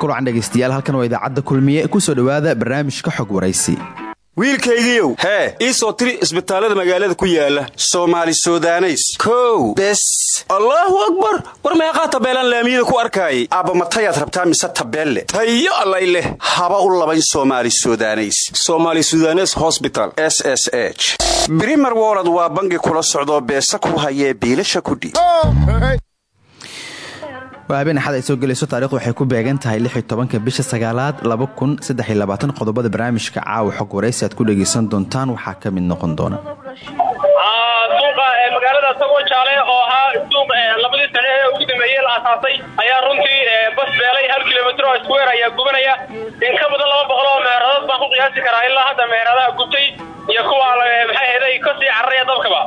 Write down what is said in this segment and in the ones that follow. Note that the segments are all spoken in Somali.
kulan dhegaystayaal halkan waa idaacadda kulmiye ku soo dhowaada barnaamijka xog waraysi wiilkaygiiow hee ii soo tiri isbitaallada magaalada ku yaalla soomaali sudaneys. Kow. Bes. Allaahu akbar. War meeqaa tabeelaan laamiyada ku arkaayay aabba matayaad rabtaa mise tabeelle? Tayo allay leh. Haba u labayn soomaali sudaneys. Somaali sudanes hosbital s s h. Brimer wolod waa bangi kula socdoo beesa ku hayee biilasha kudhiib waa habeen ay soo gelayso taarikhdu waxay ku beegan tahay tobanka bisha sagaalaad qodobada barnaamijka caawa xog waraysi ku dhegaysan doontaan waxaa ka mid noqon doona. Dambeeyey la asaasay ayaa runtii bas beelay hal kilomitr oo ayaa gubanaya. In ka badan laba boqol baan ku qiyaasi karaa ilaa hadda meeradaha gubtay iyo kuwa maxay ahayd ka sii cararaya dabkaba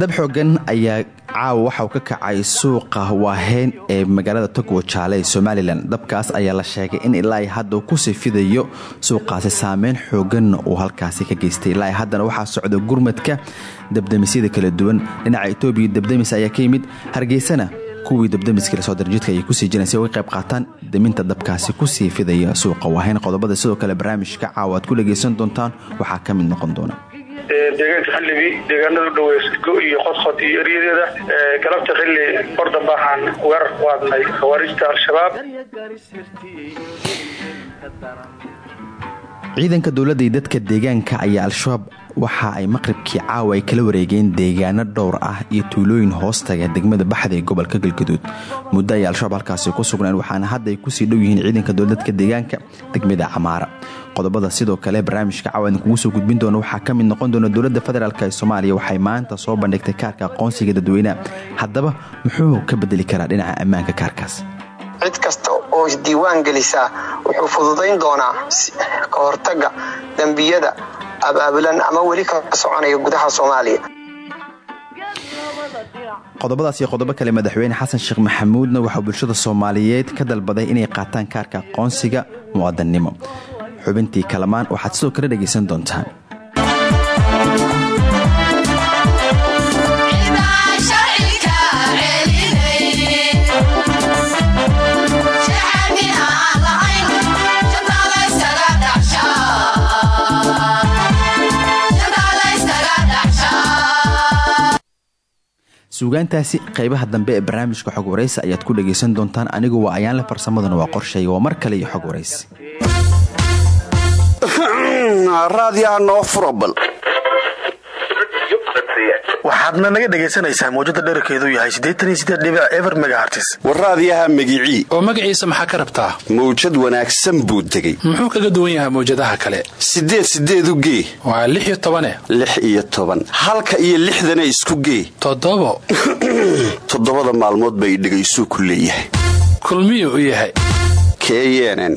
dab xoogan ayaa caawa waxauu ka kacay suuqa waaheyn ee magaalada togwo jaale ee somalilan. Dabkaas ayaa la sheegay in ilaa hadda uu ku sii fidayo suuqaasi saameyn xooganna uu halkaasi ka geystay. Ilaa haddana waxaa socda gurmadka dabdamisyada kala duwan. Dhinaca etoobiya dabdamis ayaa ka yimid. Hargeysana kuwii dabdamiska la soo darjidka ayay ku sii jireen si uga qayb qaataan daminta dabkaasi ku sii fidaya suuqa. Waaheyn qodobada sidoo kale barnaamijka caawa aad ku dhagaysan doontaan. Waxaa ka mid noqon doona deegaanka xildhibi deegaanada u dhoweys go iyo qodqod iyo galabta xilli bordamba waxaan weerar ku hadnay khawaarijta al-shabaab ciidanka dowladda iyo dadka deegaanka ayaa al-shabaab waxa ay maqribkii caawa ay kala wareegeen deegaano dhowr ah iyo tuulooyin hoostaga degmada baxda ee gobolka galgaduud. Muddo ay al-shabaab halkaasi ku sugneen waxaana hadda ay ku sii dhow yihiin ciidanka dowladadka deegaanka degmada camaara. Qodobada sidoo kale barnaamijka caawa idinkugu soo gudbin doona waxaa ka mid noqon doona dowladda federaalk ee soomaaliya. Waxay maanta soo bandhigtay kaarka aqoonsiga dadweynaha. Haddaba muxuu ka bedeli karaa dhinaca ammaanka kaarkaas oo isdiiwaan gelisaa. Wuxuu fududayn doonaa ka hortagga dembiyada abaabulan ama weli ka soconaya gudaha soomaaliya. Qodobadaas iyo qodobo kale madaxweyne xasan sheekh maxamuudna waxaa bulshada soomaaliyeed ka dalbaday inay qaataan kaarka aqoonsiga muwaadannimo xubintii kalamaan waxaad sidoo kale dhegaysan doontaan suugaantaasi qaybaha dambe ee barnaamijka xog waraysi ayaad ku dhagaysan doontaan anigu waa ayaanle farsamaduna waa qorshayga waa mar kale iyo xog waraysi waxaadna naga dhagaysanaysaan mawjada dherarkeedu yahay eber megahartis war raadiyaha magicii. Oo magaciisa maxaa ka rabtaa? Mawjad wanaagsan buu tegey. Muxuu kaga duwan yahay mawjadaha kale? Sideed sideedu gee. Waa lix iyo tobane lix iyo toban. Halka iyo lixdana isku gee. Toddobo. Toddobada maalmood bay dhegaysuu ku leeyahay. Kulmiyuu u yahay. Keyenen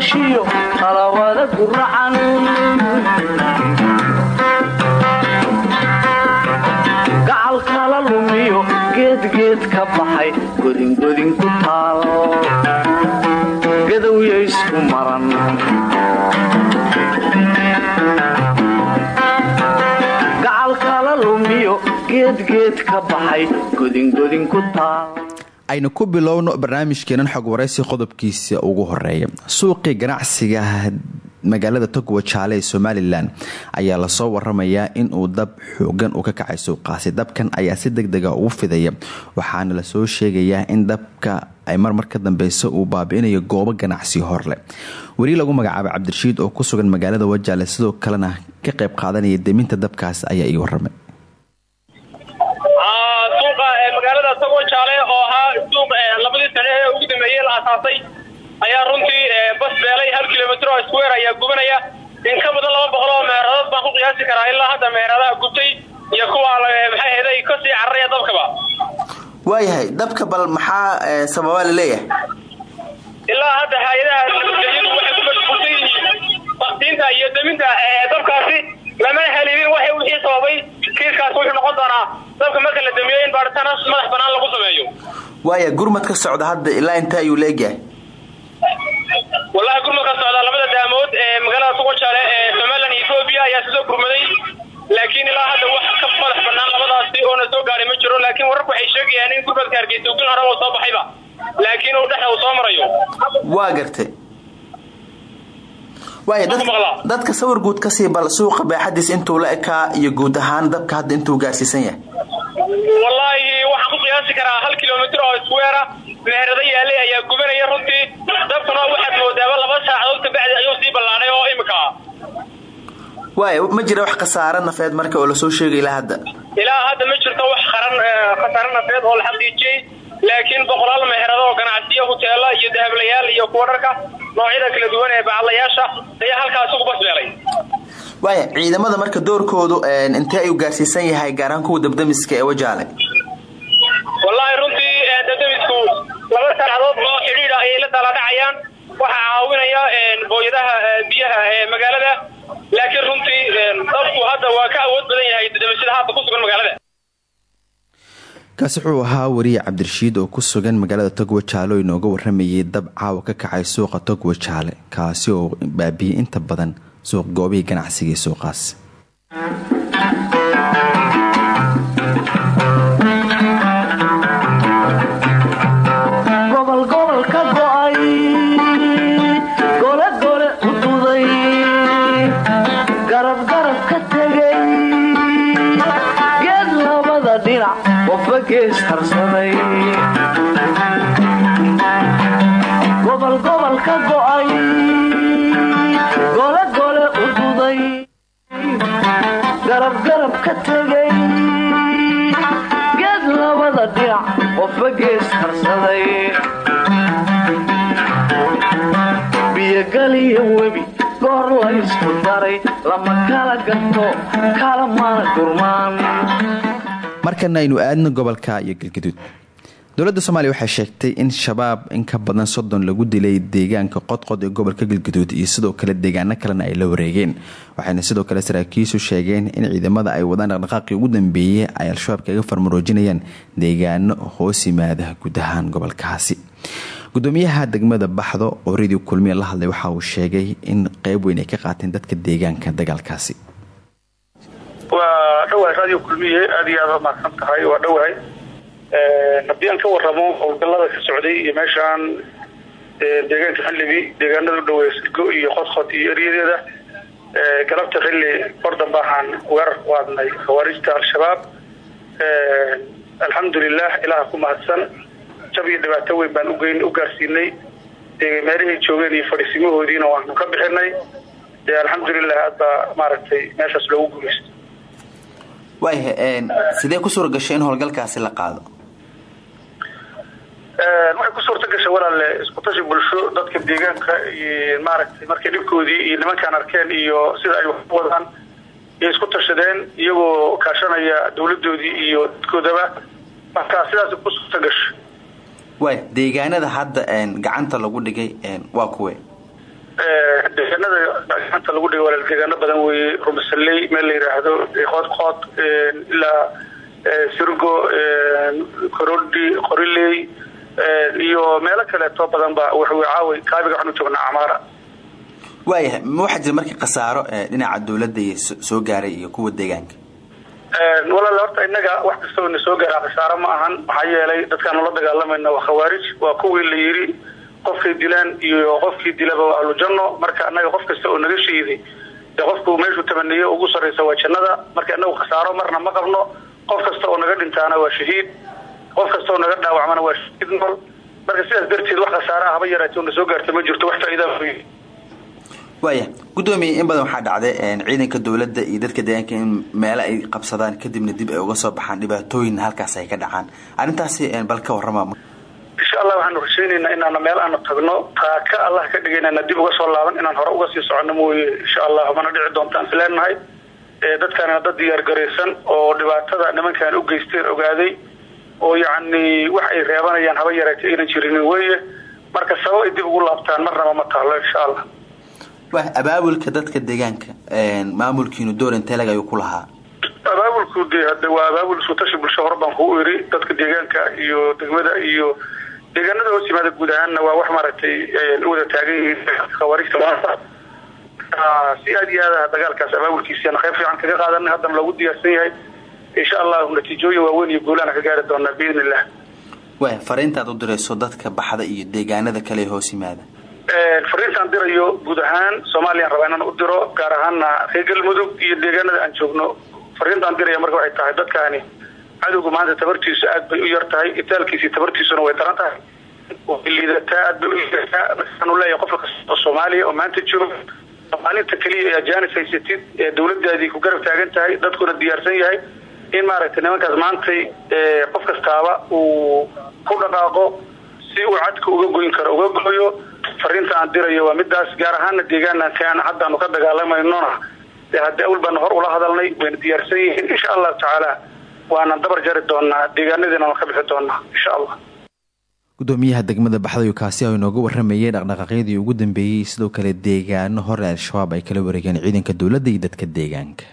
godobgodob dhashiyo talawada guracan gacal kala lumiyo geedgeed ka baxay godingodin ku taal gadowya isku maran. Geedgeed ka baxay godingodin ku taal aynu ku bilowno barnaamijkeenan xog waraysi qodobkiisa ugu horreeya suuqii ganacsiga magaalada togwa jaale ee somalilan ayaa la soo waramayaa inuu dab xoogan uu ka kacay suuqaasi dabkan ayaa si deg dega ugu fidaya waxaana la soo sheegayaa in dabka ay marmar ka dambeysa uu baabi'inayo goobo ganacsi horleh weli lagu magacaabay cabdirashiid oo ku sugan magaalada wajaale sidoo kalena ka qayb qaadanaya deminta dabkaas ayaa ii waramay sane ee ugu dambeeyey la asaasay ayaa runtii bas beelay hal kilomitr oo square ayaa gubanaya in ka badan laba boqol oo meeradood baan ku qiyaasi karaa ilaa hadda meeradaha gubtay iyo kuwa maxay ahayd ay ka sii cararaya dabkaba. Waayahay dabka bal maxaa sababa la leeyahay? Ilaa hadda hay'adaha waxay ku mashquulsan yihiin baktiinta iyo deminta dabkaasi lamana helinin waxay wixii sababay kiiskaas wuxuu noqon doonaa dabka marka la damiyo in baaritaan madax banaan lagu sameeyo waaya gurmad ka socda hadda ilaa inta ayuu leegyahay? Wallahi gurmad ka socda labada daamood ee magaalada tugojaale ee somalilan iyo etoobiya ayaa sisoo gurmaday. Laakiin ilaa hadda wax ka madax banaan labadaasi oona soo gaaray ma jiro laakiin wararku waxay sheegayaan in gurmadka hargeysa ugin hore uu soo baxayba. Laakiin uu dhexda uu soo marayo. Waa gartay. Waaya dadka sawir guud ka sii bal suuqa baaxadiis intuu la ekaa iyo guud ahaan dabka hadda intuu gaarsiisan yahay qiyaasi karaa hal kilomitr oo square meherada yaalay ayaa gubanaya runtii. Dabkuna waxaad moodaaba laba saacadood kabacdi ayuu sii ballaadhay oo imika. Ah waaya ma jira wax khasaare nafeed marka oo la soo sheegay ilaa hadda? Ilaa hadda ma jirto wax qaran khasaare nafeed oo la xaqiijiyey. Laakiin boqolaal meherado oo ganacsiyo huteela iyo dahablayaal iyo kuwa dharka noocyada kala duwan ee bacadlayaasha ayaa halkaas ugu basbeelay. Waaya ciidamada marka doorkoodu intee ayuu gaarsiisan yahay gaar ahaan kuwa dabdamiska ee wajaale wallaahi runtii dabdamisku laba saacadood oo xidhiidha ayay la daladhacayaan waxaa caawinaya booyadaha biyaha ee magaalada. Laakiin runtii dabku hadda waa ka awood badan yahay dabdamisada hadda ku sugan magaalada. Kaasi wuxuu ahaa wariye cabdirashiid oo ku sugan magaalada togwa jaale oo inooga waramayay dab caawa ka kacay suuqa togwa jaale kaasi oo baabiyey inta badan suuq goobihii ganacsiga suuqaas laysku daray lama kala gato kala mana gurmaan. Markana aynu aadno gobolka iyo galgaduud. Dowladda soomaaliya waxay sheegtay in shabaab in ka badan soddon lagu dilay deegaanka qodqod ee gobolka galgaduud iyo sidoo kale deegaano kalena ay la wareegeen. Waxayna sidoo kale saraakiishu sheegeen in ciidamada ay wadaan dhaqdhaqaaqii ugu dambeeyey ay al-shabaab kaga farmaroojinayaan deegaano hoos yimaada guud ahaan gobolkaasi gudoomiyaha degmada baxdo oo radio kulmiya la hadlay waxa uu sheegay in qeyb weyn ay ka qaateen dadka deegaanka dagaalkaasi. Waa dhowahay radio kulmiye aad iyo aad mahadsan tahay waa dhowahay haddii aan ka waramo howlgalada ka socday iyo meeshaan deegaanka xilibi deegaanada u dhaweey sirgo iyo qodqod iyo eryadeeda. Galabta xilli ordamba waxaan weerar ku aadnay khawaarijta al-shabaab. Alxamdulilah ilaah ku mahadsan jab iyo dhibaato weyn baan u gaarsiinay meelahay joogeen iyo fadhiisimahoodiina waanu ka bixinay dee alxamdulilah hadda maaragtay meeshaas loogu guulaysto waaya sidee ku suura gashay in howlgalkaasi la qaado waxay ku suurta gashay walaale isku tashi bulsho dadka deegaanka maaragtay markay dhibkoodii iyo nimankaan arkeen iyo sida ay wax u wadaan iyo isku tashadeen iyagoo kaashanaya dowladoodii iyo dadkoodaba marka sidaas ku suurta gashay waaya deegaanada hadda gacanta lagu dhigay waa kuwe. Deegaanada gacanta lagu dhigay walaal deegaano badan weeye. Rumasaley meel la yidhaahdo qoodqood ilaa sirgo korodhi qoriley iyo meelo kaleeto badanba waxawy caaway kaabiga waxaanu joognaa camaara. Waayahay ma waxaa jira markii khasaaro dhinaca dowladda iyo soo gaaray iyo kuwa deegaanka walaal horta innaga wax kasta oo na soo gaaraa khasaaro ma ahan. Maxaa yeelay dadkaanu la dagaalamayna waa khawaarij. Waa kuwii la yidhi qofkay dilaan iyo qofkii dilaba waa ahlujanno marka annaga qof kasta oo naga shiiday dee qofku meeshuu tamaniye ugu sarraysa waa jannada. Marka innagu khasaaro marna ma qabno. Qof kasta oo naga dhintaana waa shahiid. Qof kasta oo naga dhaawacmana waa shahiid marka sidaas darteed wax khasaaraha haba yaraatee oo na soo gaarta ma jirto wax faa'iidaa waaya gudoomiye in badan waxaa dhacday ciidanka dowladda iyo dadka deegaanka in meelo ay qabsadaan kadibna dib ay uga soo baxaan dhibaatooyinna halkaas ay ka dhacaan. Arrintaasi bal ka warrama. Insha allah waxaanu rajaynaynaa inaana meel aanu tagno. Taaka allah ka dhigaynana dib uga soo laaban inaan hore uga sii soconno mooye. Insha allah mana dhici doontaan isleenahay dadkaanina dad diyaar garaysan oo dhibaatada nimankaan u geysteen ogaaday oo yacni wax ay reebanayaan haba yaraatee aynan jirinin weeye marka sabab ay dib ugu laabtaan marnaba ma taalo insha allah abaabulka dadka deegaanka maamulkiinu door inteelag ayuu ku lahaa? Abaabulku de hade waa abaabul isku tashi bulsho hore baan kugu iri dadka deegaanka iyo degmada iyo deegaanada hoos yimaada guud ahaanna waa wax maaragtay u wada taagan yihiin khawaarijta maanta. Si aad iyo aad dagaalkaas abaabulkiisiana qayb fiican kaga qaadanay haddana loogu diyaarsan yahay. Insha allahu natiijooyin waaweyn iyo guulaana ka gaari doonaa biidn illah wa fariintaad u dirayso dadka baxda iyo deegaanada kale hoos yimaada fariintaan dirayo guud ahaan soomaaliyaan rabaa inaan u diro gaar ahaana reer galmudug iyo deegaanada aan joogno. Fariintaan diraya marka waxay tahay dadkaani cadowga maanta tabartiisu aad bay u yar tahay itaalkiisi tabartiisuna way daran tahay. Liidataa aad bay u liidataa markaanu leeyahay qof soomaaliya oo maanta jooga. Maalinta keliya ee ajaanis haysatid ee dawladaadii ku garab taagan tahay dadkuna diyaarsan yahay in maaragtay nimankaas maantay qof kastaaba uu ku dhaqaaqo si uu cadka uga goyn karo uga goyo fariinta aan dirayo waa midaas gaar ahaana deegaankan haddaanu ka dagaalamaynona dee haddii awal baanu hor ula hadalnay wayna diyaarsan yihiin. Insha allahu tacaala waanan dabar jari doonaa deegaanadiinanu ka bixi doonaa insha allah gudoomiyaha degmada baxdayo kaasi oo inooga waramayay dhaqdhaqaaqyadii ugu dambeeyey sidoo kale deegaano hore al-shabaab ay kala wareegeen ciidanka dowladda iyo dadka deegaanka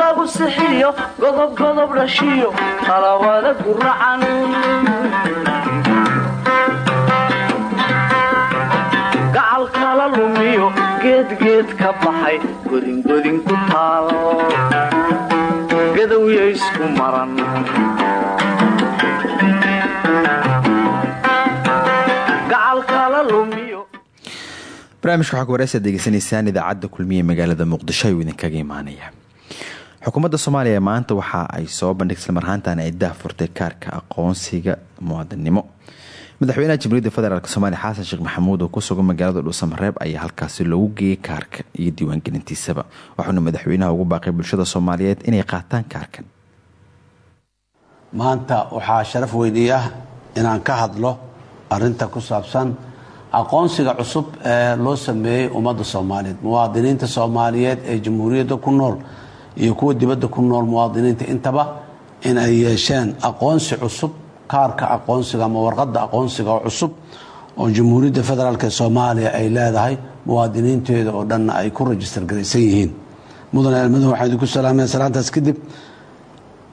lagu sixiyo godob dhashiyo qalawada guracan gacal kala lumiyo geedgeed ka baxay godingodin ku taal gadowya isku maran. Kala barnaamijka waxaa ku wareysa degeysanaysaan idaacadda kulmiye magaalada muqdisho ayuu idinkaga imaanaya xukuumadda soomaaliya maanta waxa ay soo bandhigtay islamarhaantan ay daahfurtay kaarka aqoonsiga muwaadinimo. Madaxweynaha jamhuuriyadda federaalk soomaaliya xasan sheekh maxamuud oo ku sugan magaalada dhuusamareeb ayaa halkaasi loogu geeyay kaarka iyo diiwaangelintiisaba. Waxuuna madaxweynaha ugu baaqay bulshada soomaaliyeed inay qaataan kaarkan. Maanta waxaa sharaf weynii ah inaan ka hadlo arinta ku saabsan aqoonsiga cusub ee loo sameeyey ummadda soomaaliyeed muwaadiniinta soomaaliyeed ee jamhuuriyadda ku nool iyo kuwa dibadda ku nool muwaadiniinta. Intaba in ay yeesheen aqoonsi cusub kaarka aqoonsiga ama warqadda aqoonsiga oo cusub oo jamhuuriyadda federaalk ee soomaaliya ay leedahay muwaadiniinteeda oo dhanna ay ku rajistar garaysan yihiin. Mudane elmadu waxaan idinku salaamaya salaantaas kadib.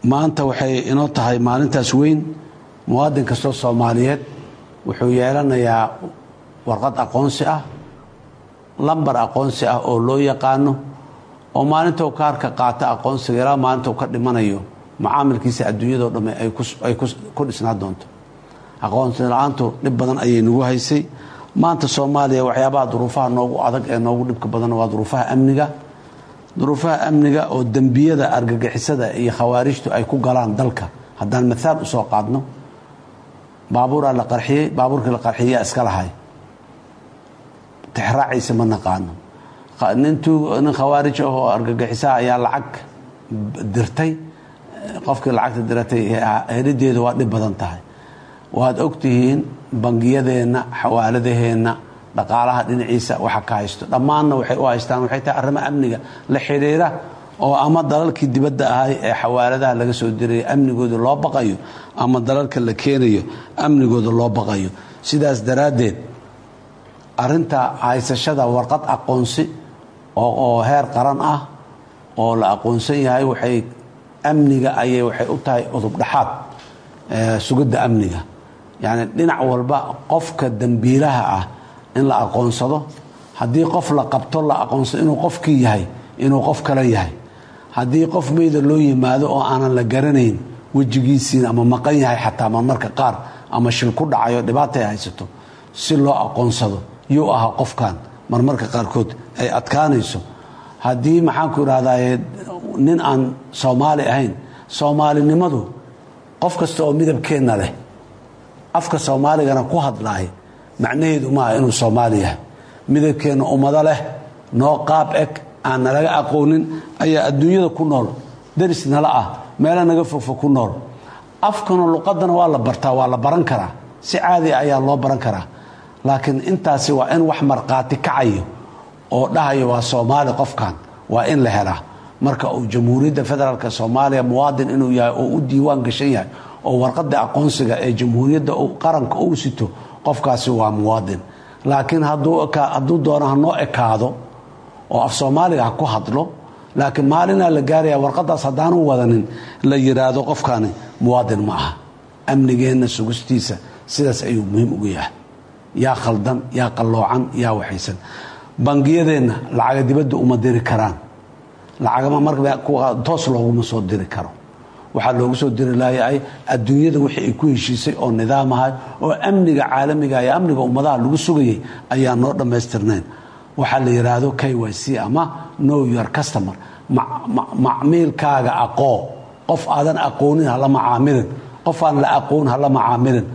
Maanta waxay inoo tahay maalintaas weyn. Muwaadin kastoo soomaaliyeed wuxuu yeelanayaa warqad aqoonsi ah lambar aqoonsi ah oo loo yaqaano oo maalintou kaarka qaata aqoonsiga ilaa maalintou ka dhimanayo macaamilkiisa adduunyadao dhamme ay ku dhisnaa doonto. Aqoonsi la'aantu dhib badan ayay nagu haysay. Maanta soomaaliya waxyaabaha duruufaha noogu adag ee noogu dhibka badan waa duruufaha amniga. Duruufaha amniga oo dembiyada argagixisada iyo khawaarijtu ay ku galaan dalka. Haddaan maaal u soo qaadno baabuuraa la qarxiyey baabuurkii la qarxiyaa iska lahay. Tixraaciisa ma naqaano nin khawaarij ah oo argagixisaa ayaa lacag dirtay. Qofkii lacagta diratay helideedu waa dhib badan tahay. Waad ogtihiin bangiyadeenna xawaaladaheenna dhaqaalaha dhinaciisa waxa ka haysto. Dhammaanna waxay u haystaan waxay tahay arrimo amniga la xidhiira oo ama dalalkii dibadda ahay ee xawaaladaha laga soo diraya amnigooda loo baqayo ama dalalka la keenayo amnigooda loo baqayo. Sidaas daraaddeed arinta haysashada warqad aqoonsi oo heer qaran ah oo la aqoonsan yahay waxay amniga ayay waxay u tahay udub dhaxaad sugidda amniga. Yacni dhinac walba qofka dembiilaha ah in la aqoonsado haddii qof la qabto la aqoonsado inuu qofkii yahay inuu qof kale yahay. Haddii qof meyda loo yimaado oo aanan la garanayn wejigiisiina ama maqan yahay xataa marmarka qaar ama shil ku dhacayo dhibaata ay haysato si loo aqoonsado yuu ahaa qofkan marmarka qaarkood ay adkaanayso. Haddii maxaanku idhahdaye nin aan soomaali ahayn soomaalinimadu qof kasta oo midabkeenna leh afka soomaaligana ku hadlaay macnaheedu maaha inuu soomaali yahay. Midabkeenna ummado leh noo qaab eg aan nalaga aqoonin ayaa adduunyada ku nool daris nala ah meelo naga fogfog ku nool. Afkana luqadana waa la bartaa waa la baran karaa. Si caadi ayaa loo baran karaa laakiin intaasi waa in wax markhaati kacayo oo dhahayo waa soomaali qofkan waa in la helaa. Marka uu jamhuuriyadda federaalk soomaaliya muwaadin inuu yahay oo u diiwaan gashan yahay oo warqada aqoonsiga ee jamhuuriyadda qaranka uu sito qofkaasi waa muwaadin. Laakiin hadduu doono hanoo ekaado oo af soomaaliga ha ku hadlo laakiin maalinaa la gaaraya warqadaas haddaanu wadanin la yidhaahdo qofkani muwaadin ma aha. Amnigeenna sugistiisa sidaas ayuu muhiim ugu yahay yaa khaldan yaa qalloocan yaa waxaysan bangiyadeenna lacaga dibadda uma diri karaan. Lacagama mar toos looguma soo diri karo. Waxaa loogu soo diri laayay adduunyada wixii ay ku heshiisay oo nidaam ahay oo amniga caalamiga iyo amniga ummadaha lagu sugayay ayaa noo dhammaystirnayn. Waxaa la yidhaahdo k y c ama know your customer. Macmiilkaaga aqoo qof aadan aqoonin hala macaamilin qof aan la aqoon hala macaamilin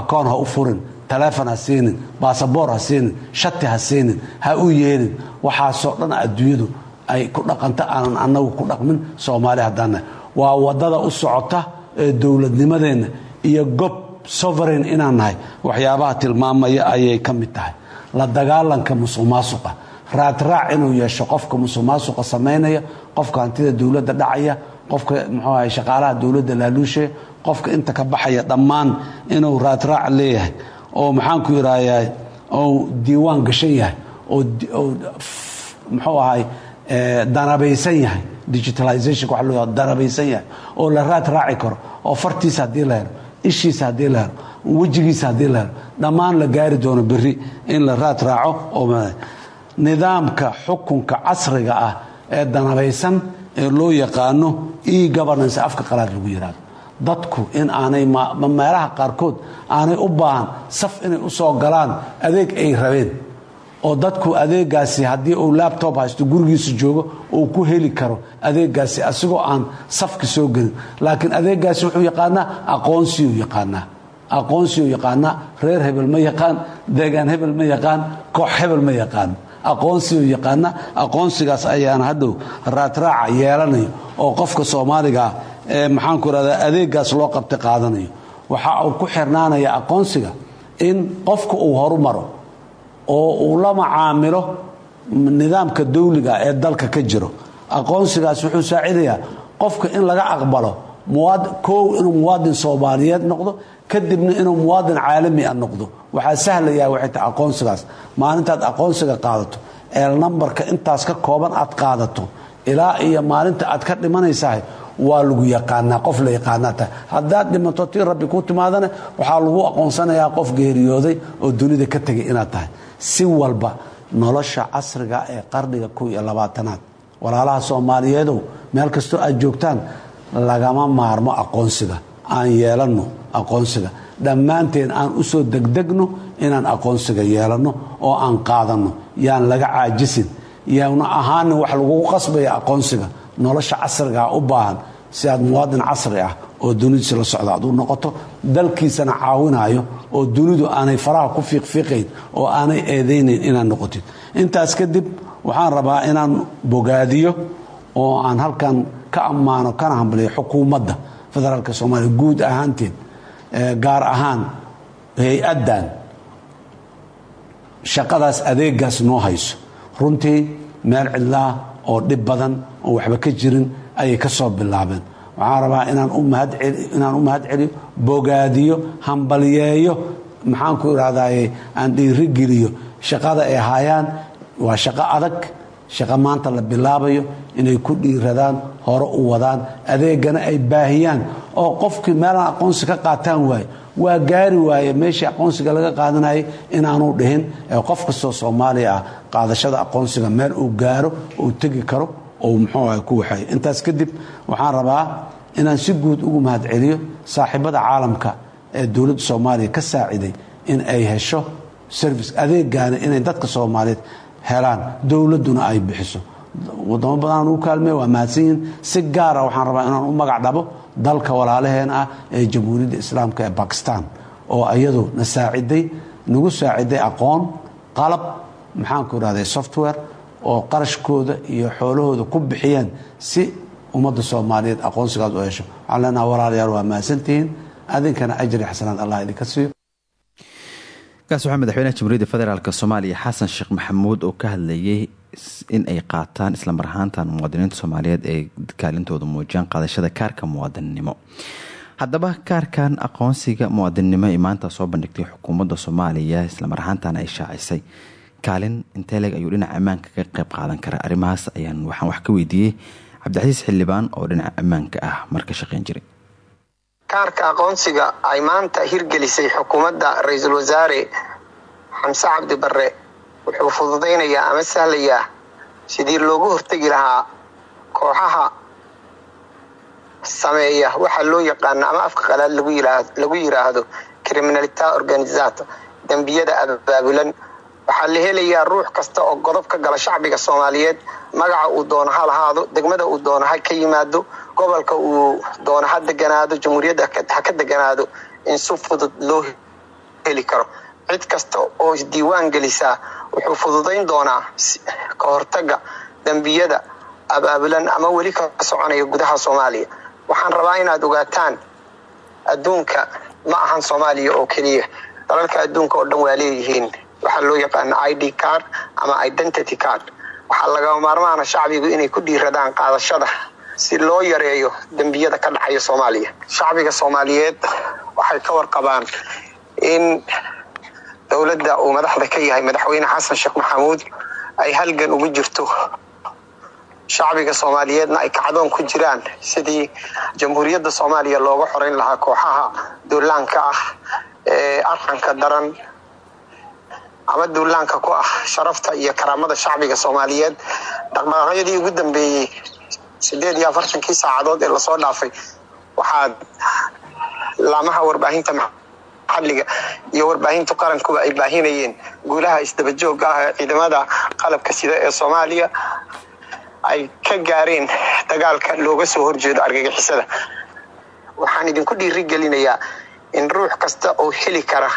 akoon ha u furin taleefon ha siinin baasaboor ha siinin shati ha siinin ha u yeelin waxaasoo dhan adduunyadu ay ku dhaqanta aanan annagu ku dhaqmin soomaali haddaana waa waddada u socota ee dowladnimadeenna iyo gob sovereign inaan nahay. Waxyaabaha tilmaamaya ayay ka mid tahay. La dagaalanka musuq maasuqa raadraac inuu yeesho qofka musuq maasuqa samaynaya qofka hantida dowladda dhacaya qofka muxuu ahay shaqaalaha dowladda laaluushaya qofka inta ka baxaya dhammaan inuu raadraac leeyahay oo maxaanku yidhaahyaa ou diiwaan gashan yahay oo muxuu ahay danabaysan yahay. Digitalization waxa loo danabaysan yahay. Oo la raad raaci karo oo fartiisa haddii la helo ishiisa haddii la helo wejigiisa haddii la helo dhammaan la gaari doono berri in la raad raaco oo nidaamka xukunka casriga ah ee danabaysan ee loo yaqaano e governance afka qalaad lagu yidhahdo dadku in aanay meelaha qaarkood aanay u baahan saf inay u soo galaan adeeg ay rabeen. Oo dadku adeegaasi haddii uu labtob haysto gurigiisa joogo uu ku heli karo adeegaasi asigoo aan safki soo gelin. Laakiin adeegaasi wuxuu yaqaanaa aqoonsiyuu yaqaanaa. Aqoonsiyuu yaqaanaa reer hebel ma yaqaan deegaan hebel ma yaqaan koox hebel ma yaqaan. Aqoonsiyuu yaqaanaa aqoonsigaas ayaana hadhow raadraaca yeelanayo oo qofka soomaaliga ah maxaanku irahdaa adeegaas loo qabta qaadanayo. Waxa uu ku xirnaanaya aqoonsiga in qofka uu horumaro oo uu la macaamilo nidaamka dawliga ee dalka ka jiro. Aqoonsigaas wuxuu saacidayaa qofka in laga aqbalo kow inuu muwaadin soomaaliyeed noqdo kadibna inuu muwaadin caalami a noqdo. Waxaa sahlayaa waxay tahay aqoonsigaas. Maalintaad aqoonsiga qaadato ee nambarka intaas ka kooban aad qaadato ilaa iyo maalinta aad ka dhimanaysahay waa lagu yaqaanaa qof la yaqaanaa tahay haddaad dhimato tii rabbi ku timaadana waxaa lagu aqoonsanayaa qof geeriyooday oo dunida ka tegay inaad tahay. Si walba nolosha casriga ee qarniga kow iyo labaatanaad walaalaha soomaaliyeedow meel kastoo aad joogtaan lagama maarmo aqoonsiga. Aan yeelanno aqoonsiga. Dhammaanteen aan u soo degdegno inaan aqoonsiga yeelanno oo aan qaadanno. Yaan laga caajisin. Yaana ahaanin wax lagugu qasbaya aqoonsiga nolosha casrigaa u baahan si aad muwaadin casri ah oo dunidiisa la socda aad u noqoto. Dalkiisana caawinayo oo dunidu aanay faraha ku fiiqfiiqayn oo aanay eedaynayn inaad noqotid. Intaas kadib waxaan rabaa inaan bogaadiyo oo aan halkan ka ammaano kana hambliyo xukuumadda federaalk soomaaliya guud ahaanteed gaar ahaan hay'addan shaqadaas adeegaas noo hayso. Runtii meel cidlaah oo dhib badan oo waxba ka jirin ayay ka soo bilaabeen. Waxaan rabaa inaan u mahad celiyo bogaadiyo hambalyeeyo maxaanku irahdaye aan dhiirigeliyo shaqada ay hayaan waa shaqo adag shaqo maanta la bilaabayo inay ku dhiiradaan hore u wadaan adeegana ay baahiyaan oo qofkii meelaan aqoonsi ka qaataan waaye waa gaari waaye meeshii aqoonsiga laga qaadanayay inaanu dhihin. Ee qof kastoo soomaaliya ah qaadashada aqoonsiga meel uu gaaro uu tegi karo oo muxuu ah ku waxeeyo intaas kadib waxaan rabaa inaan si guud ugu mahadceliyo saaxiibada caalamka ee dowladda soomaaliya ka saaciday in ay hesho service adeegaana inay dadka soomaaliyeed helaan dowladduna ay bixiso. Wadamo badanaan ugu kaalmey waa mahadsan yihiin si gaara waxaan rabaa inaan u magac dhabo dalka walaalaheen ah ee jamhuuriyadda islaamka ee bakistan oo iyadu na saaciday nagu saaciday aqoon qalab maxaanku irahday software oo qarashkooda iyo xoolahooda ku bixiyeen si ummadda soomaaliyeed aqoonsigaas u hesho. Waxaan leenaha walaalayaal waa mahadsantihiin adinkana ajri xasanaad allah idinka siiyo. Kaas waxaa madaxweynaha jamhuuriyadda federaalk soomaaliya xasan sheekh maxamuud oo ka hadlayay in ay qaataan islamar ahaantan muwaadiniinta soomaaliyeed ee kaalintooda muujiyaan qaadashada kaarka muwaadinnimo. Haddaba kaarkan aqoonsiga muwaadinnimo ee maanta soo bandhigtay xukuumadda soomaaliya islamar ahaantan ay shaacisay. Kaalin inteleg ayuu dhinaca ammaanka ka qayb qaadan kara arrimahaas ayaan waxaan wax ka weydiiyey cabdicasiis xildhibaan oo dhinaca ammaanka ah marka shaqeyn jiray. Kaarka aqoonsiga ay maanta hirgelisay xukuumadda ra'iisul wasaare xamse cabdi barre wuxuu fududaynayaa ama sahlayaa sidii loogu hortegi lahaa kooxaha sameeya waxaa loo yaqaano ama afka qalaad lagu yiraahdo criminalita organizata dembiyada abaabulan. Waxaa la helayaa ruux kasta oo godob ka gala shacbiga soomaaliyeed magaca uu doono ha lahaado degmada uu doono ha ka yimaado gobolka uu doono ha deganaado jamhuuriyadda ha ka deganaado in si fudud loo heli karo cid kasta oo isdiiwaan gelisaa wuxuu fududayn doonaa ka hortaga dembiyada abaabulan ama weli ka soconaya gudaha soomaaliya. Waxaan rabaa inaad ogaataan adduunka ma ahan soomaaliya oo keliya. Dalalka adduunka oo dhan waa leeyihiin. Waxaa loo yaqaano i d card ama identity card. Waxaa lagama maarmaana shacbigu inay ku dhiiradaan qaadashada si loo yareeyo dembiyada ka dhacaya soomaaliya. Shacbiga soomaaliyeed waxay ka warqabaan in dowladda uu madaxda ka yahay madaxweyne xasan sheekh maxamuud ay halgan ugu jirto. Shacbiga soomaaliyeedna ay kacdoon ku jiraan sidii jamhuuriyadda soomaaliya looga xoreyn lahaa kooxaha duulaanka ah ee arxanka daran ama duulaanka ku ah sharafta iyo karaamada shacbiga soomaaliyeed. Dhaqdhaqaaqyadii ugu dambeeyey sideed iyo afartankii saacadood ee la soo dhaafay waxaad laamaha warbaahinta maxalliga iyo warbaahinta qarankuba ay baahinayeen guulaha isdabajooga ah ee ciidamada qalabka sida ee soomaaliya ay ka gaareen dagaalka looga soo horjeedo argagixisada. Waxaan idinku dhiiri gelinayaa in ruux kasta oo heli kara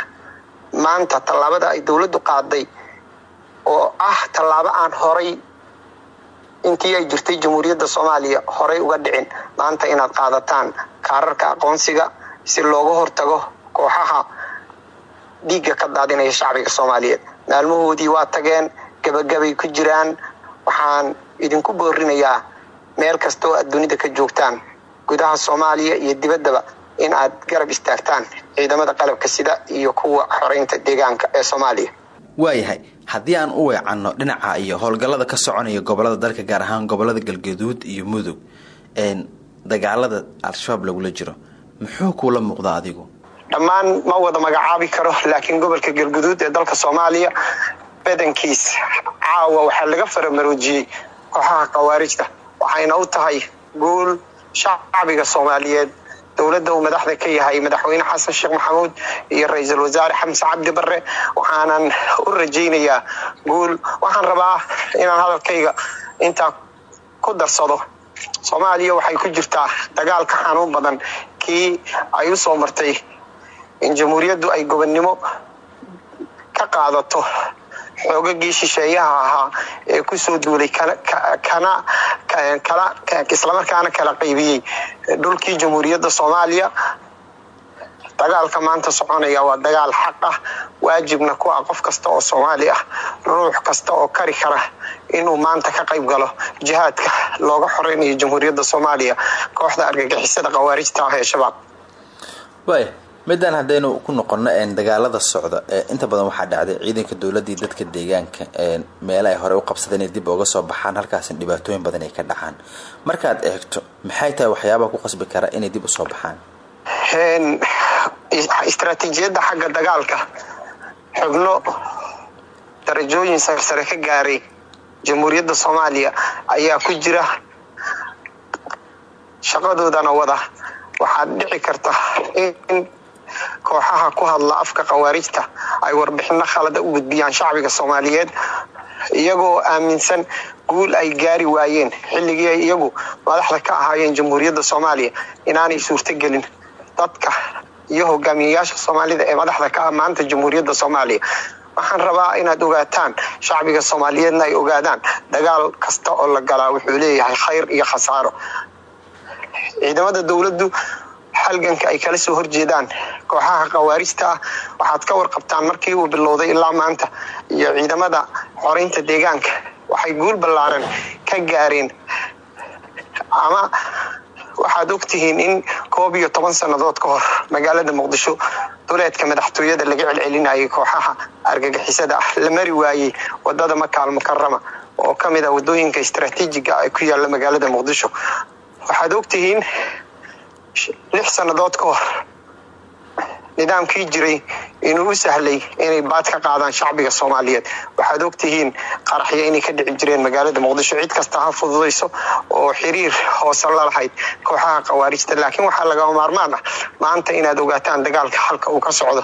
maanta tallaabada ay dowladdu qaaday oo ah tallaabo aan horay intii ay jirtay jamhuuriyadda soomaaliya horay uga dhicin maanta inaad qaadataan kaararka aqoonsiga si looga hortago kooxaha dhiigga ka daadinaya shacbiga soomaaliyeed. Maalmahoodii waa tageen gabagabay ku jiraan. Waxaan idinku boorinayaa meel kasta oo aad dunida ka joogtaan gudaha soomaaliya iyo dibaddaba in aad garab istaagtaan ciidamada qalabka sida iyo kuwa xoreynta deegaanka ee soomaaliya. Waayahay haddii aan u weecanno dhinaca iyo howlgallada ka soconaya gobollada dalka gaar ahaan gobollada galgaduud iyo mudug dagaalada al-shabaab lagula jiro muxuu kuula muuqdaa adigu dhammaan ma wada magacaabi karo laakiin gobolka galguduud ee dalka soomaaliya badankiis caawa waxaa laga faramaroojiyey kooxaha khawaarijta waxayna u tahay guul shacbiga soomaaliyeed dowladda uu madaxda ka yahay madaxweyne xasan sheekh maxamuud iyo ra'iisul wasaare xamse cabdi barre waxaanan u rajaynayaa guul. Waxaan rabaa inaan hadalkayga intaa ku darsado soomaaliya waxay ku jirtaa dagaal ka xanuun badan kii ay u soo martay in jamhuuriyaddu ay gobonnimo ka qaadato xoogagii shisheeyaha ahaa ee ku soo duulay islamarkaana kala qaybiyey dhulkii jamhuuriyadda soomaaliya. Dagaalka maanta soconaya waa dagaal xaq ah waajibna ku ah qof kasta oo soomaali ah ruux kasta oo kari kara inuu maanta ka qayb galo jihaadka looga xoreynayo jamhuuriyadda soomaaliya kooxda argagixisada khawaarijta ah ee shabaab midaan haddaynu ku noqono dagaalada socda inta badan waxaa dhacday ciidanka dowladda iyo dadka deegaanka meela ay hore u qabsadeen inay dib uga soo baxaan halkaasna dhibaatooyin badan ay ka dhacaan. Markaad eegto maxay tahay waxyaabaha ku qasbi kara inay dib u soo baxaan? Istaraatiijiyadda xagga dagaalka xubno darajooyin sarsare ka gaaray jamhuuriyadda soomaaliya ayaa ku jira. Shaqadoodana wada waxaad dhici karta in kooxaha ku hadla afka khawaarijta ay warbixino khalada u gudbiyaan shacbiga soomaaliyeed. Iyagoo aaminsan guul ay gaari waayeen xilligii ay iyagu madaxda ka ahaayeen jamhuuriyadda soomaaliya inaanay suurtogelin dadka iyo hogaamiyayaasha soomaalida ee madaxda ka ah maanta jamhuuriyadda soomaaliya. Waxaan rabaa inaad ogaataan shacbiga soomaaliyeedna ay ogaadaan dagaal kasta oo la galaa wuxuu leeyahay khayr iyo khasaaro. Ciidamada dowladdu halganka ay kala soo horjeedaan kooxaha khawaarijta ah. Waxaad ka warqabtaan markii uu bilowday ilaa maanta iyo ciidamada xoreynta deegaanka. Waxay guul ballaaran ka gaareen ama waxaad ogtihiin in koob iyo toban sannadood ka hor magaalada muqdisho duleedka madaxtooyada laga celcelinayay kooxaha argagixisada ah la mari waayey waddada makaal mukarama oo ka mid ah waddooyinka istaraatiijiga ee ku yaalla magaalada muqdisho. Waxaad ogtihiin lix sannadood ka hor nidaamkii jiray inuu u sahlay inay baad ka qaadaan shacbiga soomaaliyeed. Waxaad ogtihiin qaraxyo inay ka dhici jireen magaalada muqdisho. Cid kasta ha fududayso oo xiriir hoose la lahayd kooxaha khawaarijta. Laakiin waxaa lagama maarmaan ah maanta inaad ogaataan dagaalka halka uu ka socdo.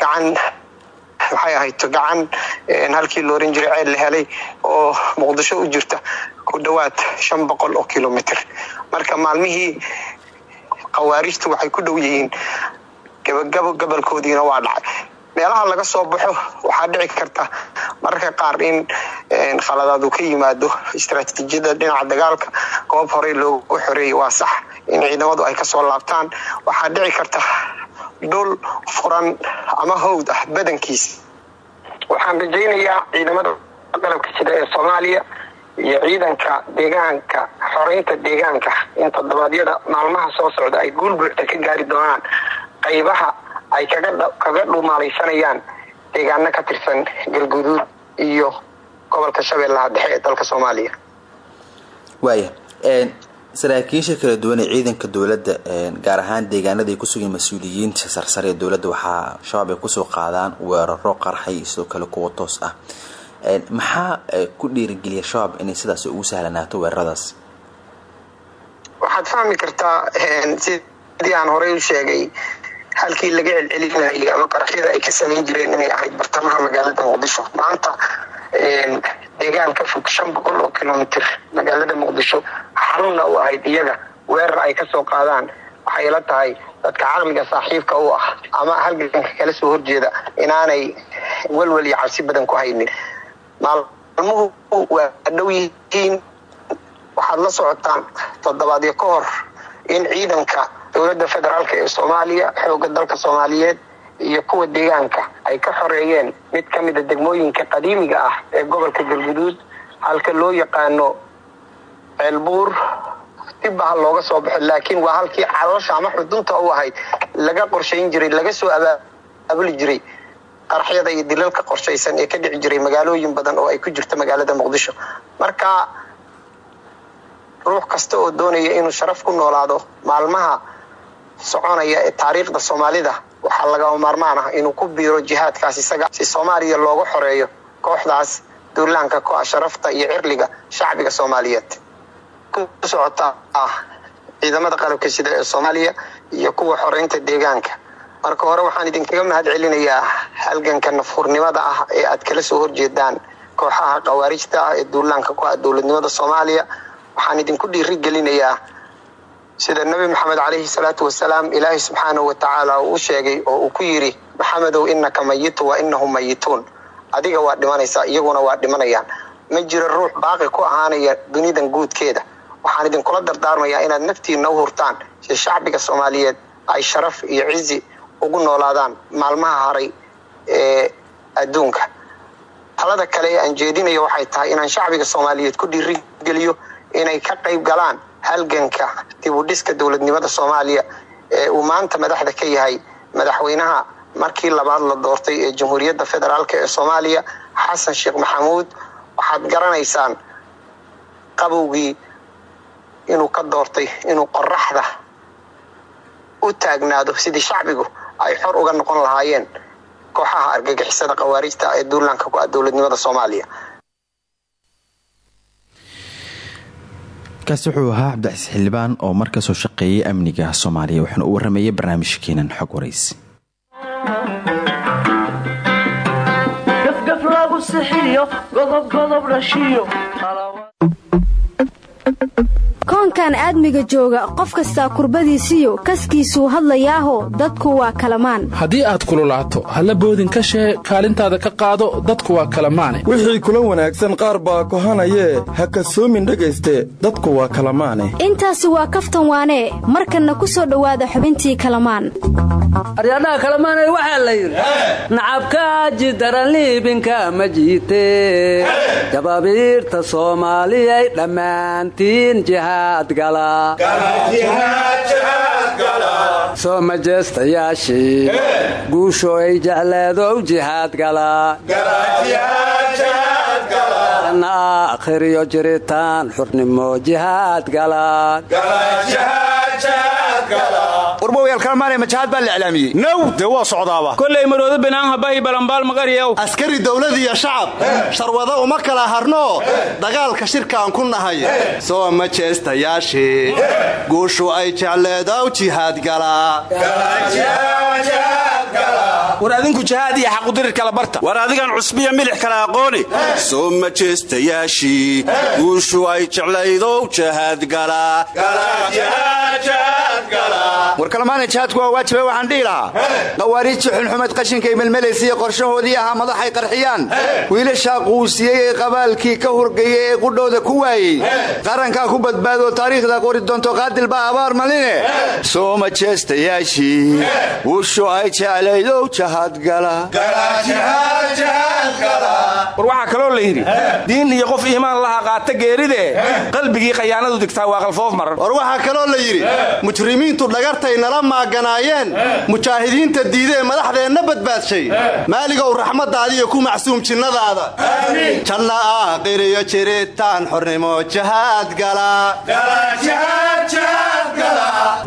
Gacan maxay ahayd? Gacan halkii la oran jiray ceel la helay oo muqdisho u jirta ku dhowaad shan boqol oo kilomitr marka maalmihii khawaarijtu waxay ku dhow yihiin. Gabagabo gobolkoodiina waa dhacay. Meelaha laga soo baxo waxaa dhici karta mararka qaar in khaladaad uu ka yimaado istaraatiijiyada dhinaca dagaalka. Goob horey loogu xoreeyay waa sax in ciidamadu ay ka soo laabtaan. Waxaa dhici karta dhul furan ama howd ah badankiis. Waxaan rajaynayaa ciidamada qalabka sida ee soomaaliya iyo ciidanka deegaanka xoreynta deegaanka. In toddobaadyada maalmaha soo socda ay guul buuxda ka gaari doonaan qaybaha ay kaga dhumaalaysanayaan deegaano ka tirsan galguduud iyo gobolka shabeellaha dhexe ee dalka soomaaliya. Waaya saraakiisha kala duwan ee ciidanka dowladda gaar ahaan deegaanada ay kusugan mas'uuliyiinta sarsare ee dowladda waxaa shabaab ay ku soo qaadaan weeraro qarxay sidoo kale kuwa toos ah maxaa ku dhiirigeliya shabaab inay sidaas ugu sahlanaato weeraradaas? Waxaad fahmi kartaa sidii aan horey u sheegay halkii laga celcelinayay ama qaraxyada ay ka samayn jireen inay ahayd bartamaha magaalada muqdisho. Maanta deegaan ka fog shan boqol oo kilomitr magaalada muqdisho xarunna u ahayd iyaga weerar ay ka soo qaadaan. Waxay la tahay dadka caqliga saaxiibka u ah ama halganka kala soo horjeeda inaanay welwel iyo cabsi badan ku haynin maalmuhu waa dhow yihiin. Waxaad la socotaan toddobaadyo ka hor in ciidanka dowladda federaalk ee soomaaliya xooga dalka soomaaliyeed iyo kuwa deegaanka ay ka xoreeyeen mid ka mida degmooyinka qadiimiga ah ee gobolka galguduud halka loo yaqaano ceelbuur. Dibba ha looga soo baxo laakiin waa halkii caloosha ama xudunta u ahayd laga qorshayn jiray laga soo abaabuli jiray qaraxyada iyo dilalka qorshaysan ee ka dhici jiray magaalooyin badan oo ay ku jirto magaalada muqdisho. Marka ruux kasta oo doonaya inuu sharaf ku noolaado maalmaha soconaya ee taariikhda soomaalida waxaa lagama maarmaan ah inuu ku biiro jihaadkaas isaga si soomaaliya looga xoreeyo kooxdaas duulaanka ku ah sharafta iyo cirliga shacbiga soomaaliyeed. Ku socota ah ciidamada qalabka sida ee soomaaliya iyo kuwa xoreynta deegaanka marka hore waxaan idinkaga mahad celinayaa halganka nafhurnimada ah ee aad kala soo horjeedaan kooxaha khawaarijta ah ee duulaanka ku ah dowladnimada soomaaliya. Waxaan idinku dhiiri gelinayaa sida nebi maxamed caleyhi salaatu wasalaam ilaahay subxaanahu watacaala uu u sheegay oo uu ku yidhi maxamedow inaka mayitu wa inahum mayituun. Adiga waa dhimanaysaa iyaguna waa dhimanayaan. Ma jiro ruux baaqi ku ahaanaya dunidan guudkeeda. Waxaan idinkula dardaarmayaa inaad naftiina u hurtaan. Si shacbiga soomaaliyeed ay sharaf iyo cizi ugu noolaadaan maalmaha haray ee adduunka. Talada kale ee aan jeedinayo waxay tahay inaan shacbiga soomaaliyeed ku dhiirigeliyo inay ka qayb galaan halganka dib u dhiska dowladnimada soomaaliya ee uu maanta madaxda ka yahay madaxweynaha markii labaad la doortay ee jamhuuriyadda federaalk ee soomaaliya xasan sheekh maxamuud. Waxaad garanaysaan qabowgii inuu ka doortay inuu qoraxda u taagnaado sidii shacbigu ay xor uga noqon lahaayeen kooxaha argagixisada khawaarijta ee duulaanka ku ah dowladnimada soomaaliya. Kaasi wuxuu ahaa cabdicasiis xildhibaan oo mar ka soo shaqeeyay amniga soomaaliya waxaana u waramayay barnaamijkeenan xog waraysi gafgaf lagu sixiyo godobgodob dhashiyo koonkan aadmiga jooga qof kastaa kurbadiisiyo kaskiisuu hadlayaaho dadku waa kalamaan. Haddii aad kululaato halla boodin ka shee kaalintaada ka qaado dadku waa kalamaane. Wixii kula wanaagsan qaar baa kohanayee ha kasoomin dhegayste dadku waa kalamaane. Intaasi waa kaftan waanee markanna ku soo dhowaada xubintii kalamaan. Aryadhaha kalamaanay waxaa la yidhi nacabkaaji daran liibinka ma jiite. Jababiirta soomaaliyay dhammaantiin jihaad gala. Soo majeestayaashii guusho ay jecleedow jihaad gala. Na akhriyo jiritaan xurnimo jihaad gala warbowyaalkalmaanee majahaad baa la iclaamiyey now dee waa socdaaba. Kolay maroodo banaanha bahi balambaal maqaryaw askari dawladiyo shacab sharwado uma kala harno. Dagaalka shirkaan ku nahay. Soo majeestayaashii guushu ay jecleedow jihaad war adinku jihaad iyo xaqudirir kala barta. War adigan cusbiya milix kala aqooni. Soo majeestayaashii guushu ay jeclaydow jihaad war kalmaana jihaadku waa waajiba waxaan dhihi lahaa khawaariijtii xunxumad qashinkay melmelaysiiyo qorshahoodii ahaa madaxay qarxiyaan. Wiilashaa quusiyey ee qabaalkii ka hurgaya ee qudhooda ku waayey. Qarankaa ku badbaadoo taariikhda qori doonto qaadil baa abaar maline. Soo majeestayaashii wushu ay jeclaydow jahadgala war waxaa kaloo la yidhi diin iyo qof iimaan laha qaata geeridee qalbigii khayaanadu digtaa waa qalfoof maran war waxaa kaloo la yidhi mujrimiintu dhagartay nala maaganaayeen mujaahidiinta diidee madaxdeenna badbaadshay maaligow raxmadaadiiyo ku macsuum jinnadaada. Janna aakhiriyo jiritaan xornimo jahaad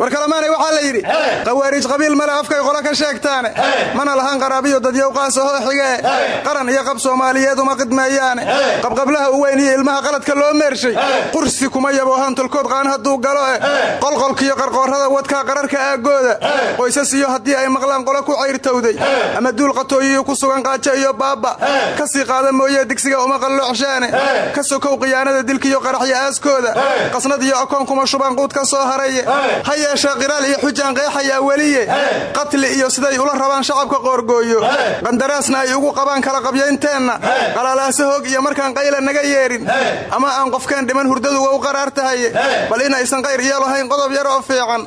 war kalamaanay waxaa la yidhi khawaariij qabiil male afkay qolo ka sheegtaane. Mana lahan qaraabiyo dadyow qaasahoo xigee. Qaran iyo qab soomaaliyeed uma qidmeeyaane qabqablaha u weyn iyo ilmaha qaladka loo meershay. Qursi kuma yabo hantulkood qaan hadduu galo eh. Qolqolkiyo qarqoorrada wadkaa qararka aaggooda qoysas iyo haddii ay maqlaan qolo ku cayrtowday. Ama duul qatooyiyo ku sugan qaajo iyo baabba. Ka sii qaada mooyee digsiga uma qalloocshaane ka sokow khiyaanada dilkiyo qaraxyo aaskooda. Qasnad iyo akoon kuma shubaan quud ka soo haraye. Ha yeeshee qiraal iyo xujaan qeexayaa weliye. Qatli iyo siday ula rabaan shacabka qoorgooyo. Qandaraasna ay ugu qabaan kala qabyaynteenna qalalaase hoog iyo markaan qayla naga yeedhin ama aan qofkeen dhiman hurdadu waa u qaraar tahaye bal inaysan qayr iyo lahayn qodob yar oo fiican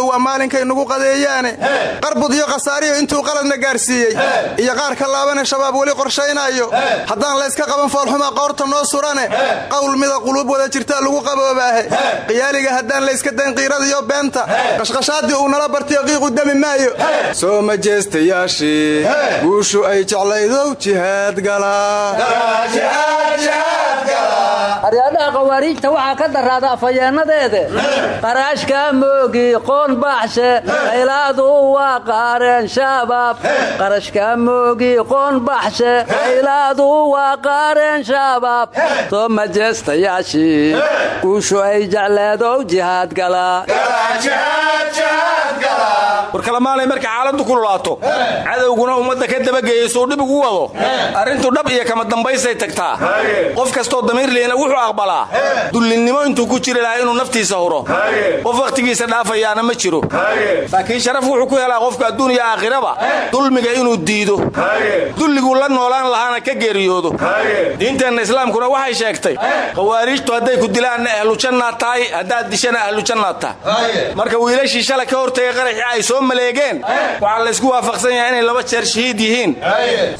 qosolkoodu waa maalinkay nugu qadeeyaane. Qarbud iyo khasaariyo intuu qaladna gaarsiiyey. Iyo qaar ka laabane shabaab weli qorshaynaayo haddaan layska qaban foolxuma qoorta noo surane qowl mida quluub wada jirtaa lagu qaboobaahe. Qiyaaliga haddaan layska dayn qiiradiyo beenta qashqashaaddii uu nala bartiyo qiiqu demi maayo. Soo majeestayaashii guushu ay jeclaydow jihaad aryaadhaha khawaariijta waxaa ka daraada afhayeennadeede. Qaraashka moogi qoon baaxshe qaylaadu waa qaareen shabaab. Qarashka moogi qoon baxshe qaylaadu waa qaareen shabaab. Soo majeestayaashii guushu ay jecleedow jihaad gala war kalamaalay marka xaaladdu kululaato cadowguna ummadda ka dabageeyey suu dhib ugu wado. Arrintu dhab iyo kama dambaysay tagtaa. Qof kastoo damiirleyna wuxuu aqbalaa. Dullinnimo intuu ku jiri lahaa inuu naftiisa huro. Qof wakhtigiisa dhaafayaana ma jiro. Laakiin sharaf wuxuu ku helaa qofka adduun iyo aakhiraba. Dulmiga inuu diido. Dulliguu la noolaan lahaana ka geeriyoodo. Diinteenna islaamkuna waxay sheegtay khawaariijtu hadday ku dilaanna ahlujannaad tahay haddaad dishana ahlujannaad tahay. Marka wiilashii shala ka hortagay qaraxii ay soo maleegeen? Waxaa laysku waafaqsan yahay inay laba jeer shahiid yihiin.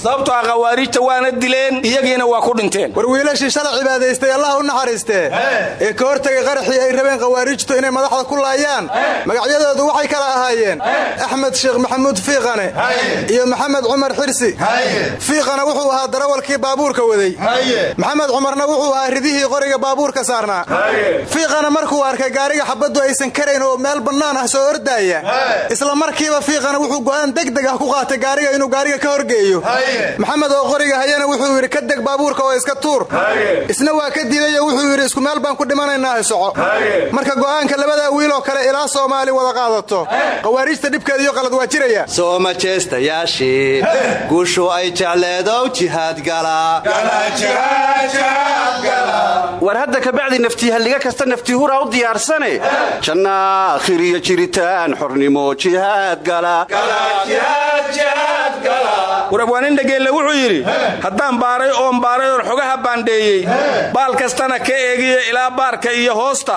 Sababtoo ah khawaariijta waana dileen iyagiina waa ku dhinteen. War wiilashii shalay cibaadaystay allah u naxariistee ee ka hortegay qaraxii ay rabeen khawaariijtu inay madaxda ku laayaan. Magacyadoodu waxay kala ahaayeen. Axmed sheekh maxamuud fiiqane. Iyo maxamed cumar xirsi. Fiiqana wuxuu ahaa darawalkii baabuurka waday. Maxamed cumarna wuxuu ahaa ridihii qoriga baabuurka saarnaa. Fiiqana markuu arkay gaariga xabaddu aysan karayn oo meel bannaan ah soo ordaaya isla markiiba fiiqana wuxuu go'aan degdeg ah ku qaatay gaariga inuu gaariga ka horgeeyo. Maxamed oo qoriga hayana wuxuu yidhi ka deg baabuurka oo iska tuur. Isna waa ka diidayo wuxuu yidhi isku meel baan ku dhimanaynaa soco. Marka go'aanka labadaa wiiloo kale ilaa soomaali wada qaadato. Khawaariijta dhibkeeda iyo qalad waa jiraya. Soo majeystayaashii guushu ay jecleedow jihaad war hadda kabacdi naftii halliga kasta naftii huraa u diyaarsane. Janna akhiriyo jiritaan xornimo jihaad gala. War abwaanin dhageelle wuxuu yidhi haddaan baaray oon baaray oon xogaha baandheeyey baal kastana ka eegiyo ilaa baarka iyo hoosta.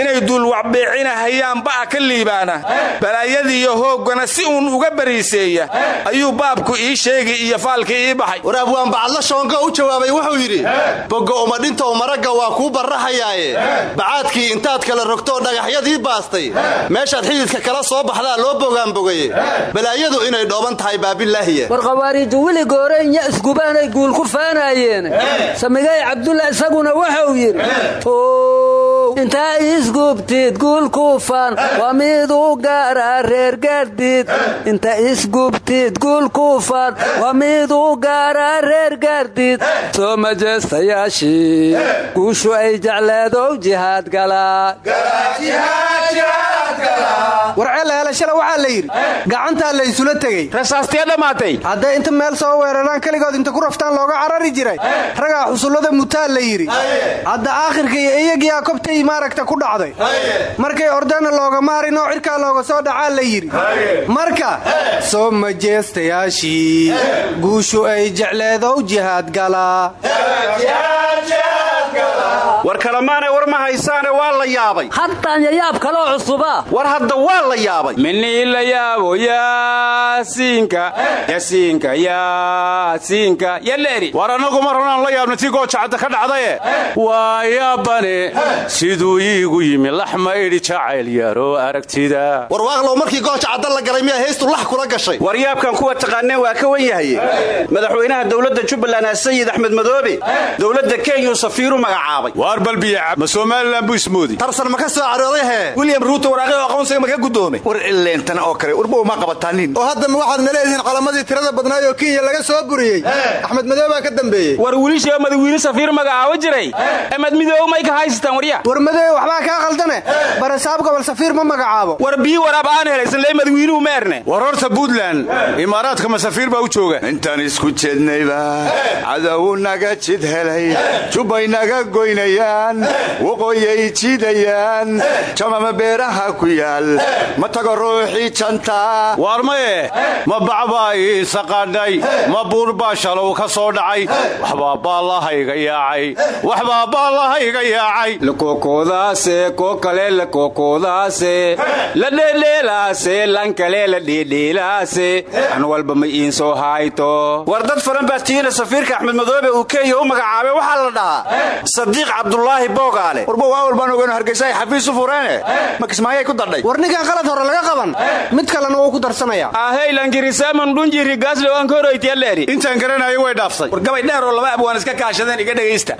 Inay duulwacbeecina hayaan ba'a ka liibaana. Balaayadiiyo hooggana si uun uga bariiseeya. Ayuu baabku ii sheegi iyo faalkii ii baxay. War abwaan bacadla shoongo u jawaabay wuxuu yidhi bogo umadhintow maragga waa kuu barraxayaaye bacaadkii intaad kala rogtoo dhagaxyadii baastay. Meeshaad xididka kala soo baxdaa loo bogaanbogaye balaayadu inay dhooban tahay baabilaahiya war khawaariiju weligoorenya isgubaanay guul ku faanaayeen. Samigay cabdulla isaguna wuxuu yidhi intaa isgubtid guulkuufan waa miduu gaara reer gaardid inta isgubtid guulkuufan waa miduu gaara reer gaardid soo majestayaashii guushu ay jecleedow jihaad galaa warceelayaala shala waxaa la yidhi gacantaa la isula tegey. Rasaastiya dhammaatay hadday inta meel soo weeraraan keligood inta ku raftaan looga carari jiray ragaa xusullada mutaa la yidhi. Hadda aakhirka iyo iyagiyaa kobtay maaragta ku dhacday. Markay ordana looga maarin oo cirkaa looga soo dhacaa la yidhi. Marka soo majeestayaashii guushu ay jecleedow jihaad galaa war kalemaanay war ma haysaane waa la yaabay. Haddaan yayaab kaloo cusuba. War hadda waa la yaabay. Minii la yaabo yaasiinka. Yasiinka yaasiinka yaleeri war annagu mar horaan la yaabna tii goojacadda ka dhacdaye. Waa yaabane siduu iigu yimi laxma idhi jacayl yaroo aragtida. War waaqlow markii gooja cadda la galay miyaa heestu lax kula gashay? War yaabkan kuwa taqaaneen waa ka wan yahaye madaxweynaha dowladda jubbaland sayid axmed madoobe dowladda kenyuu safiiru magacaabay. Waar balbiyacab ma somalilan buu ismoodi. Tarsan ma ka soo carooday hee? William ruuto waraaqi oo aqoonsiga ma ka guddoomay? War ileentana oo kale warba uma qabataanin oo hadda ma waxaad na leedihiin calamadii tirada badnaay oo kenya laga soo buriyey axmed madoobaa ka dambeeyey. War wiilishee madawiine safiir magacaabo jiray? Amad midoob may ka haystaan warya war madoobe waxbaa kaa khaldane barasaab gobol safiir ma magacaabo. War biyi waraab aan helaysan lee madawiinuhu meerne. War horta puntland imaaraadka ma safiir baa u jooga? Intaan isku jeednayba cadow naga jid helay jubbay naga goynayaan waqooyay jiidayaan jamama beeraha ku yaal ma tago ruuxii janta. Waar maye ma bacbaa iisa qaadhay ma buur baa shalow ka soo dhacay waxbaa baallahayga yaacay waxbaa baallahayga yaacay lakokoodaase koo kale lakokoodaase la dheedheelaase lan kale la dheedheelaase an walba ma iin soo hayto war dad falan baa tiina safiirka axmed madoobe uu kenya u magacaabay waxaa la dhahaa sadiiq cabdulaahi boogaale warba waa walbaan ogeyno hargeysa ay xafiis u fureene ma kismaayay ku dadhay war ninkan qalad hore laga qaban mid kalena wuu ku darsanaya aheylankirisaman dhunjiri gaaslewankoroytiyaleeri intaan garanayo way dhaaftay war gabay dheer oo laba abwaan iska kaashadeen iga dhegaysta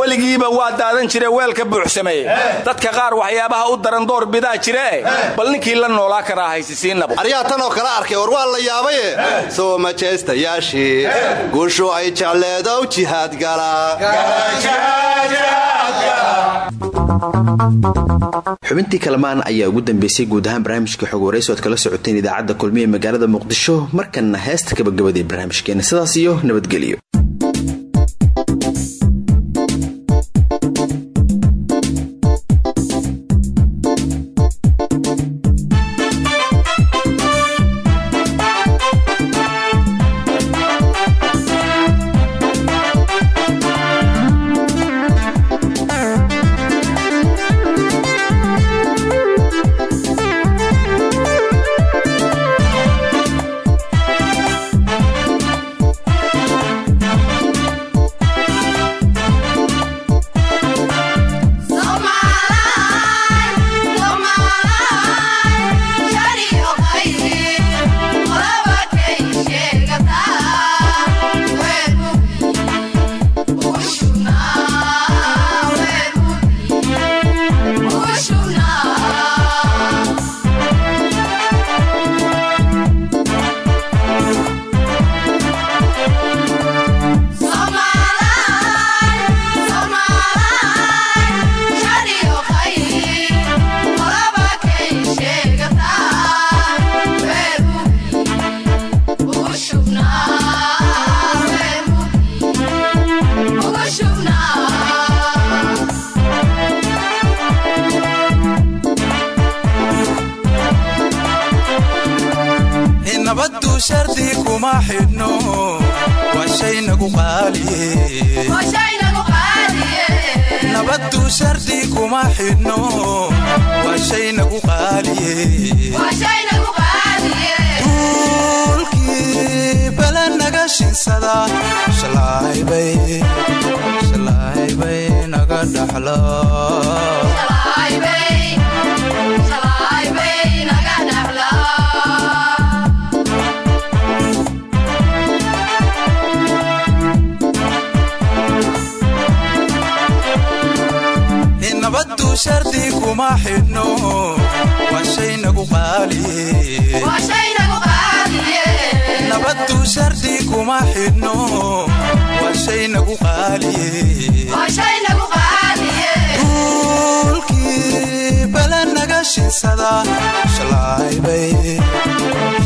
weligiiba waa daadan jire weelka buuxsameeye dadka qaar waxyaabaha u daran door bidaa jiree bal ninkii la noolaa karaa haysisiinabo aryaa tan oo kale arkay war waa la yaabaye. Soo majeystayaashii guushu ay jecleedow jihaad xubintii kalamaan ayaa ugu dambeysay guud ahaan barnaamijka xog warayso ad kala socoteen idaacadda kulmiye magaalada muqdisho markanna heesta gabagabadee barnaamijkeena. Sidaas iyo nabadgelyo nabaddu shardi kuma xidhno. Waa shay nagu qaaliye duulkii bala naga shinsada. Shalaaybay naga dhaxlo shardi kuma xidhno waa shay nagu qaaliye nabaddu shardi kuma xidhno waa shay nagu qaaliye duulkii bala naga shinsada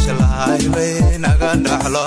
shalaaybay naga dhaxlo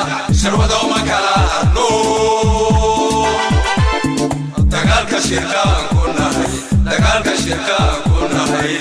aniga sharwada uma kala hadno dagaalka shirkaan ku nahay dagaalka shirkaan ku nahay